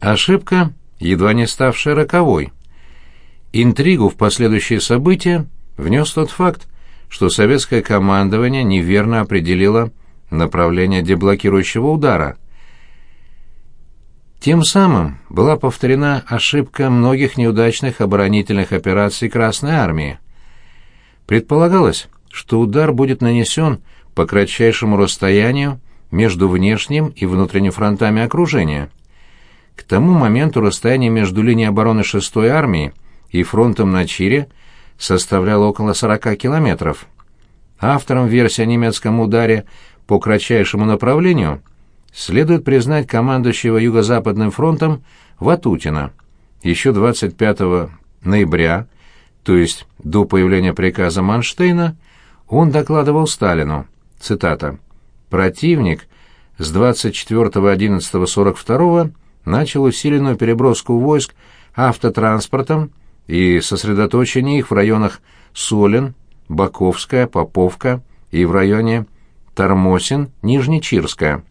Ошибка, едва не ставшая роковой. Интригу в последующие события внес тот факт, что советское командование неверно определило направление деблокирующего удара. Тем самым была повторена ошибка многих неудачных оборонительных операций Красной Армии. Предполагалось, что удар будет нанесен по кратчайшему расстоянию между внешним и внутренним фронтами окружения. К тому моменту расстояние между линией обороны 6-й армии и фронтом на Чире составляло около 40 километров. Автором версии о немецком ударе по кратчайшему направлению следует признать командующего Юго-Западным фронтом Ватутина. Еще 25 ноября, то есть до появления приказа Манштейна, он докладывал Сталину, цитата, «Противник с 24.11.42 начал усиленную переброску войск автотранспортом и сосредоточение их в районах Солен, Баковская, Поповка и в районе Тормосин, Нижнечирская.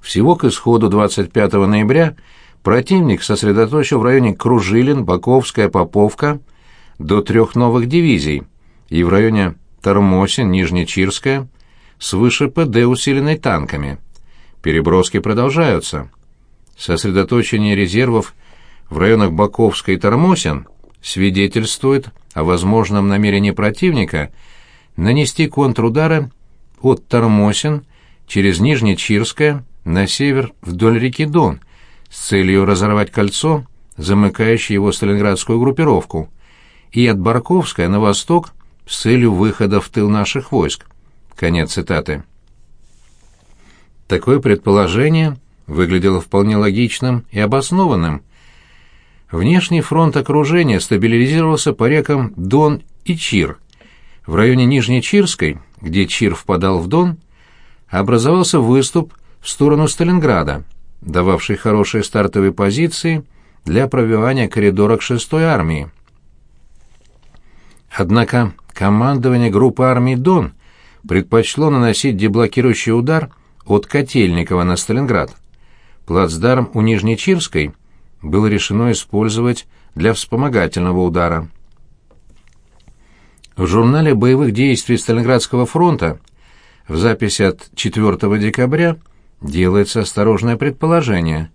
Всего к исходу 25 ноября противник сосредоточил в районе Кружилин, Баковская, Поповка до трех новых дивизий и в районе Тормосин, Нижнечирская свыше ПД, усиленной танками. Переброски продолжаются. Сосредоточение резервов в районах Баковска и Тормосин свидетельствует о возможном намерении противника нанести контрудары от Тормосин через Нижнечирское на север вдоль реки Дон с целью разорвать кольцо, замыкающее его сталинградскую группировку, и от Барковска на восток с целью выхода в тыл наших войск. Конец цитаты. Такое предположение выглядело вполне логичным и обоснованным. Внешний фронт окружения стабилизировался по рекам Дон и Чир. В районе Нижней Чирской, где Чир впадал в Дон, образовался выступ в сторону Сталинграда, дававший хорошие стартовые позиции для пробивания коридора к 6-й армии. Однако командование группы армий «Дон» предпочло наносить деблокирующий удар от Котельникова на Сталинград. Плацдарм у Нижнечирской было решено использовать для вспомогательного удара. В журнале боевых действий Сталинградского фронта в записи от 4 декабря делается осторожное предположение.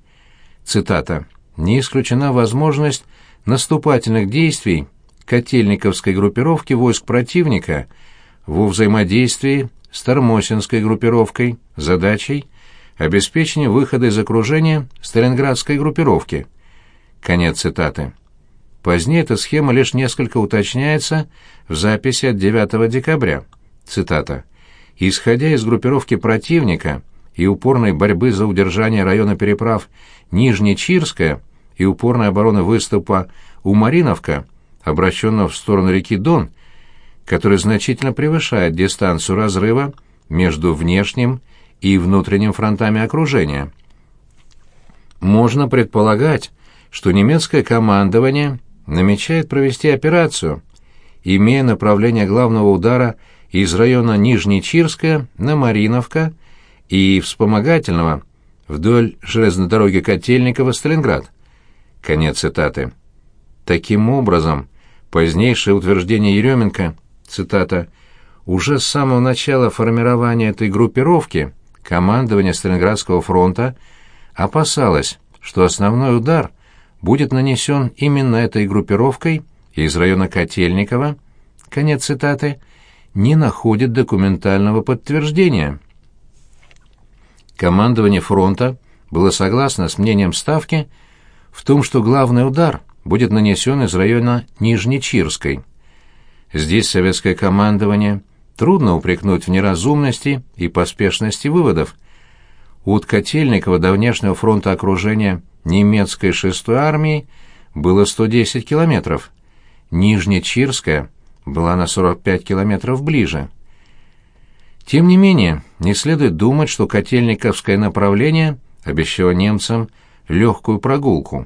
Цитата. «Не исключена возможность наступательных действий Котельниковской группировки войск противника во взаимодействии с Тормосинской группировкой задачей обеспечения выхода из окружения Сталинградской группировки». Конец цитаты. Позднее эта схема лишь несколько уточняется в записи от 9 декабря. Цитата. «Исходя из группировки противника и упорной борьбы за удержание района переправ Нижнечирская и упорной обороны выступа у Мариновка, обращенного в сторону реки Дон, который значительно превышает дистанцию разрыва между внешним и внутренним фронтами окружения. Можно предполагать, что немецкое командование намечает провести операцию, имея направление главного удара из района Нижнечирская на Мариновка и вспомогательного вдоль железной дороги Котельниково-Сталинград. Конец цитаты. Таким образом, позднейшее утверждение Еременко, цитата, «уже с самого начала формирования этой группировки командование Сталинградского фронта опасалось, что основной удар будет нанесен именно этой группировкой из района Котельникова, конец цитаты, не находит документального подтверждения. Командование фронта было согласно с мнением Ставки в том, что главный удар будет нанесен из района Нижнечирской. Здесь советское командование трудно упрекнуть в неразумности и поспешности выводов. От Котельникова до внешнего фронта окружения немецкой 6-й армии было 110 километров, Нижнечирская была на 45 километров ближе. Тем не менее, не следует думать, что Котельниковское направление обещало немцам легкую прогулку.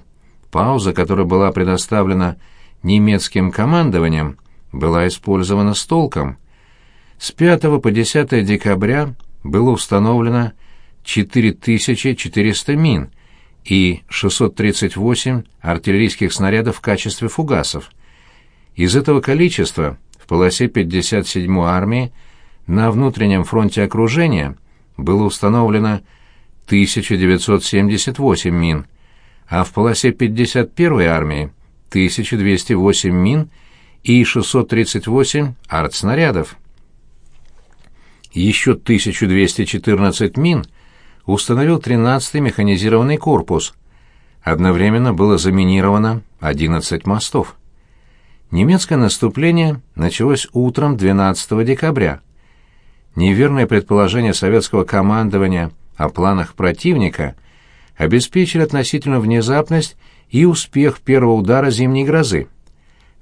Пауза, которая была предоставлена немецким командованием, была использована с толком. С 5 по 10 декабря было установлено 4400 мин, и 638 артиллерийских снарядов в качестве фугасов. Из этого количества в полосе 57-й армии на внутреннем фронте окружения было установлено 1978 мин, а в полосе 51-й армии 1208 мин и 638 артснарядов. Еще 1214 мин установил 13-й механизированный корпус. Одновременно было заминировано 11 мостов. Немецкое наступление началось утром 12 декабря. Неверное предположение советского командования о планах противника обеспечили относительную внезапность и успех первого удара зимней грозы.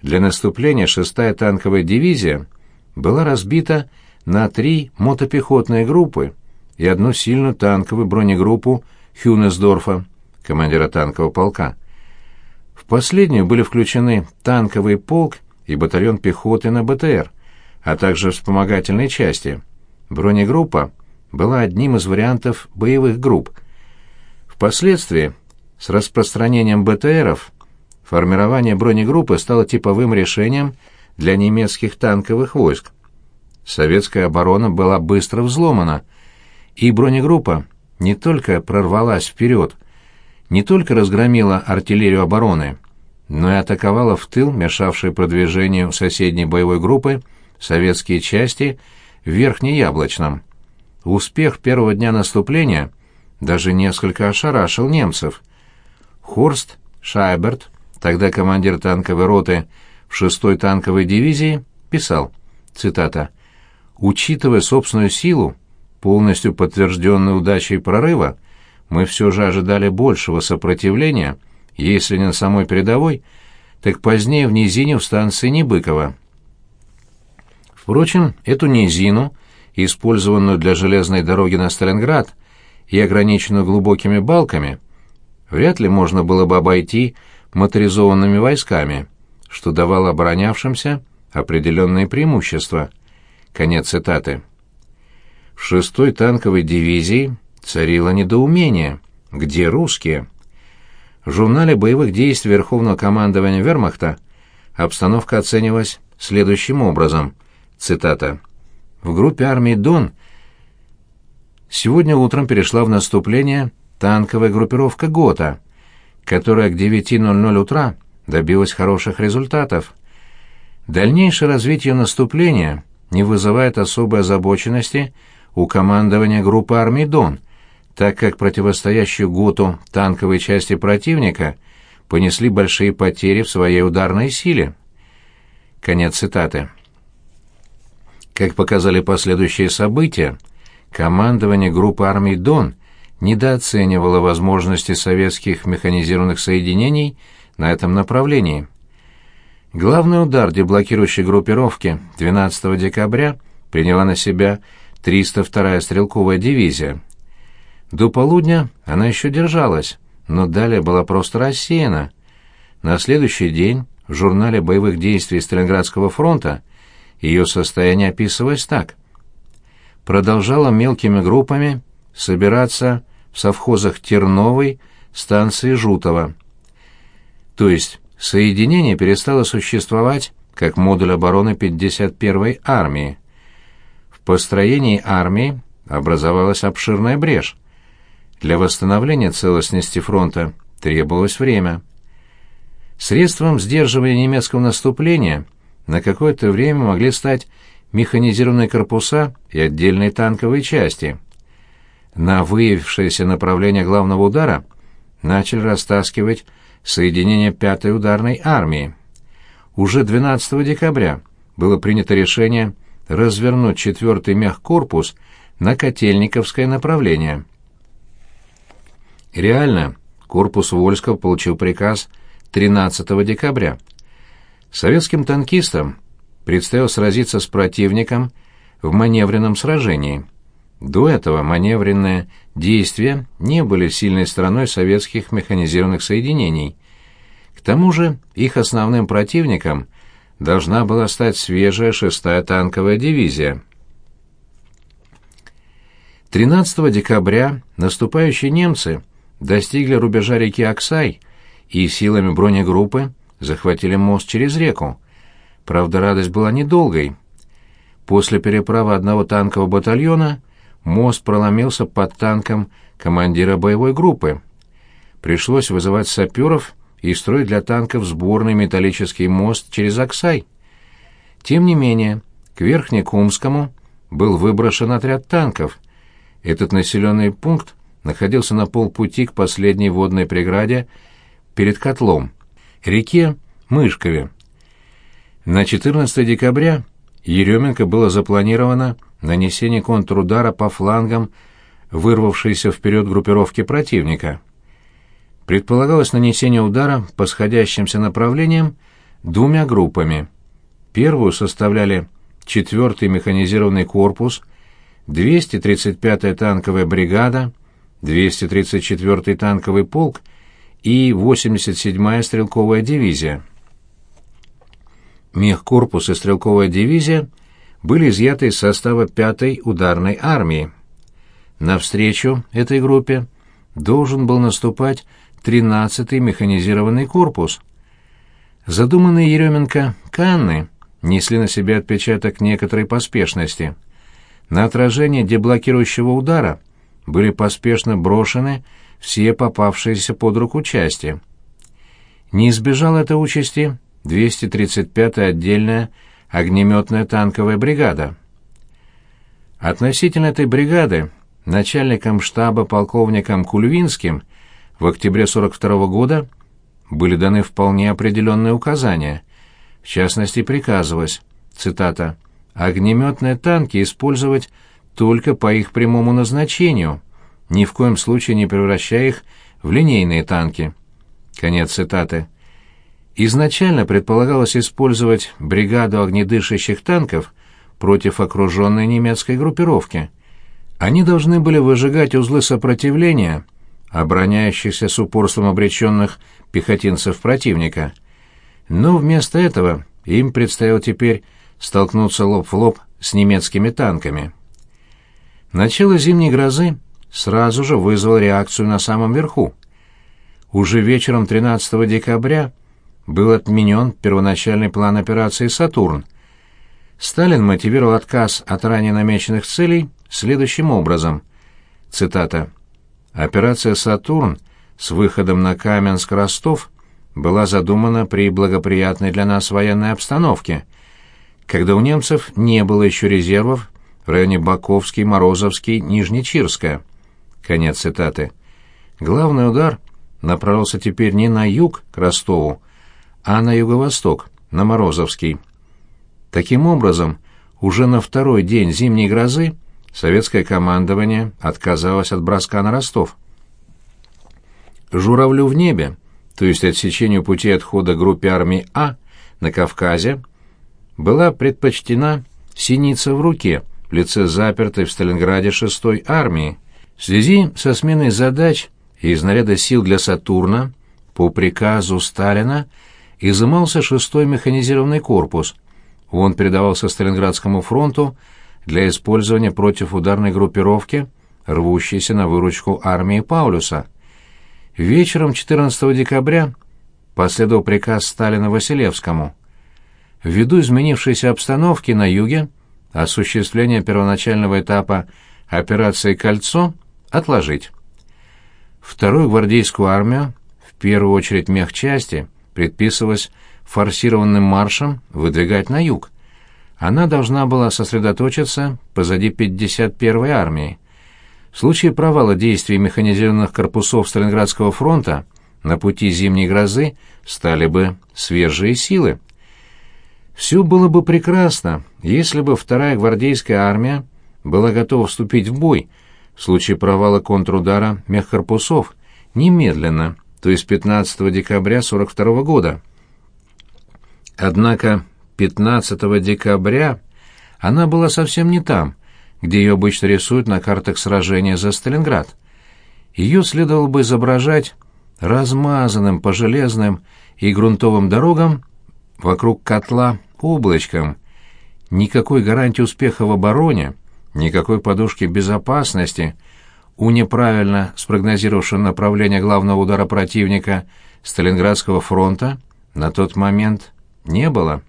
Для наступления 6-я танковая дивизия была разбита на три мотопехотные группы и одну сильную танковую бронегруппу Хюнесдорфа, командира танкового полка. В последнюю были включены танковый полк и батальон пехоты на БТР, а также вспомогательные части. Бронегруппа была одним из вариантов боевых групп. Впоследствии, с распространением БТРов, формирование бронегруппы стало типовым решением для немецких танковых войск. Советская оборона была быстро взломана, и бронегруппа не только прорвалась вперед, не только разгромила артиллерию обороны, но и атаковала в тыл, мешавшие продвижению соседней боевой группы, советские части в Верхнеяблочном. Успех первого дня наступления даже несколько ошарашил немцев. Хорст Шайберт, тогда командир танковой роты в 6-й танковой дивизии, писал, цитата, «Учитывая собственную силу, полностью подтвержденной удачей прорыва, мы все же ожидали большего сопротивления, если не на самой передовой, так позднее в низине в станции Небыкова. Впрочем, эту низину, использованную для железной дороги на Сталинград и ограниченную глубокими балками, вряд ли можно было бы обойти моторизованными войсками, что давало оборонявшимся определенные преимущества. Конец цитаты. В шестой танковой дивизии царило недоумение. Где русские? В журнале боевых действий Верховного командования Вермахта обстановка оценивалась следующим образом. Цитата. «В группе армии «Дон» сегодня утром перешла в наступление танковая группировка «Гота», которая к 9.00 утра добилась хороших результатов. Дальнейшее развитие наступления не вызывает особой озабоченности у командования группы армий «Дон», так как противостоящие ГОТу танковые части противника понесли большие потери в своей ударной силе. Конец цитаты. Как показали последующие события, командование группы армий «Дон» недооценивало возможности советских механизированных соединений на этом направлении. Главный удар деблокирующей группировки 12 декабря приняла на себя 302-я стрелковая дивизия. До полудня она еще держалась, но далее была просто рассеяна. На следующий день в журнале боевых действий Сталинградского фронта ее состояние описывалось так. Продолжала мелкими группами собираться в совхозах Терновой, станции Жутова. То есть соединение перестало существовать как модуль обороны 51-й армии построении армии образовалась обширная брешь. Для восстановления целостности фронта требовалось время. Средством сдерживания немецкого наступления на какое-то время могли стать механизированные корпуса и отдельные танковые части. На выявившееся направление главного удара начали растаскивать соединение 5-й ударной армии. Уже 12 декабря было принято решение развернуть четвертый мехкорпус на Котельниковское направление. Реально, корпус Вольского получил приказ 13 декабря. Советским танкистам предстояло сразиться с противником в маневренном сражении. До этого маневренные действия не были сильной стороной советских механизированных соединений. К тому же их основным противником должна была стать свежая шестая танковая дивизия. 13 декабря наступающие немцы достигли рубежа реки Аксай и силами бронегруппы захватили мост через реку. Правда, радость была недолгой. После переправы одного танкового батальона мост проломился под танком командира боевой группы. Пришлось вызывать саперов и строить для танков сборный металлический мост через Аксай. Тем не менее, к Верхнекумскому был выброшен отряд танков. Этот населенный пункт находился на полпути к последней водной преграде перед котлом, реке Мышкове. На 14 декабря Еременко было запланировано нанесение контрудара по флангам вырвавшейся вперед группировки противника. Предполагалось нанесение удара по сходящимся направлениям двумя группами. Первую составляли 4-й механизированный корпус, 235-я танковая бригада, 234-й танковый полк и 87-я стрелковая дивизия. Мехкорпус и стрелковая дивизия были изъяты из состава 5-й ударной армии. Навстречу этой группе должен был наступать 13-й механизированный корпус. Задуманные Еременко Канны несли на себе отпечаток некоторой поспешности. На отражение деблокирующего удара были поспешно брошены все попавшиеся под руку части. Не избежал этой участи 235-я отдельная огнеметная танковая бригада. Относительно этой бригады начальником штаба полковником Кульвинским в октябре 42 -го года были даны вполне определенные указания. В частности, приказывалось, цитата, «огнеметные танки использовать только по их прямому назначению, ни в коем случае не превращая их в линейные танки». Конец цитаты. Изначально предполагалось использовать бригаду огнедышащих танков против окруженной немецкой группировки. Они должны были выжигать узлы сопротивления, обороняющихся с упорством обреченных пехотинцев противника. Но вместо этого им предстояло теперь столкнуться лоб в лоб с немецкими танками. Начало зимней грозы сразу же вызвало реакцию на самом верху. Уже вечером 13 декабря был отменен первоначальный план операции «Сатурн». Сталин мотивировал отказ от ранее намеченных целей следующим образом. Цитата. «Операция «Сатурн» с выходом на Каменск-Ростов была задумана при благоприятной для нас военной обстановке, когда у немцев не было еще резервов в районе Баковский, Морозовский, Нижнечирская». Конец цитаты. Главный удар направился теперь не на юг, к Ростову, а на юго-восток, на Морозовский. Таким образом, уже на второй день зимней грозы советское командование отказалось от броска на Ростов. Журавлю в небе, то есть отсечению пути отхода группе армии А на Кавказе, была предпочтена синица в руке в лице запертой в Сталинграде 6-й армии. В связи со сменой задач из наряда сил для Сатурна по приказу Сталина изымался шестой механизированный корпус. Он передавался Сталинградскому фронту для использования против ударной группировки, рвущейся на выручку армии Паулюса. Вечером 14 декабря последовал приказ Сталина Василевскому. Ввиду изменившейся обстановки на юге, осуществление первоначального этапа операции «Кольцо» отложить. Вторую гвардейскую армию, в первую очередь мехчасти, предписывалось форсированным маршем выдвигать на юг. Она должна была сосредоточиться позади 51-й армии. В случае провала действий механизированных корпусов Сталинградского фронта на пути зимней грозы стали бы свежие силы. Все было бы прекрасно, если бы вторая гвардейская армия была готова вступить в бой в случае провала контрудара мехкорпусов немедленно, то есть 15 декабря 42 года. Однако 15 декабря она была совсем не там, где ее обычно рисуют на картах сражения за Сталинград. Ее следовало бы изображать размазанным по железным и грунтовым дорогам вокруг котла облачком. Никакой гарантии успеха в обороне, никакой подушки безопасности у неправильно спрогнозировавшего направление главного удара противника Сталинградского фронта на тот момент не было.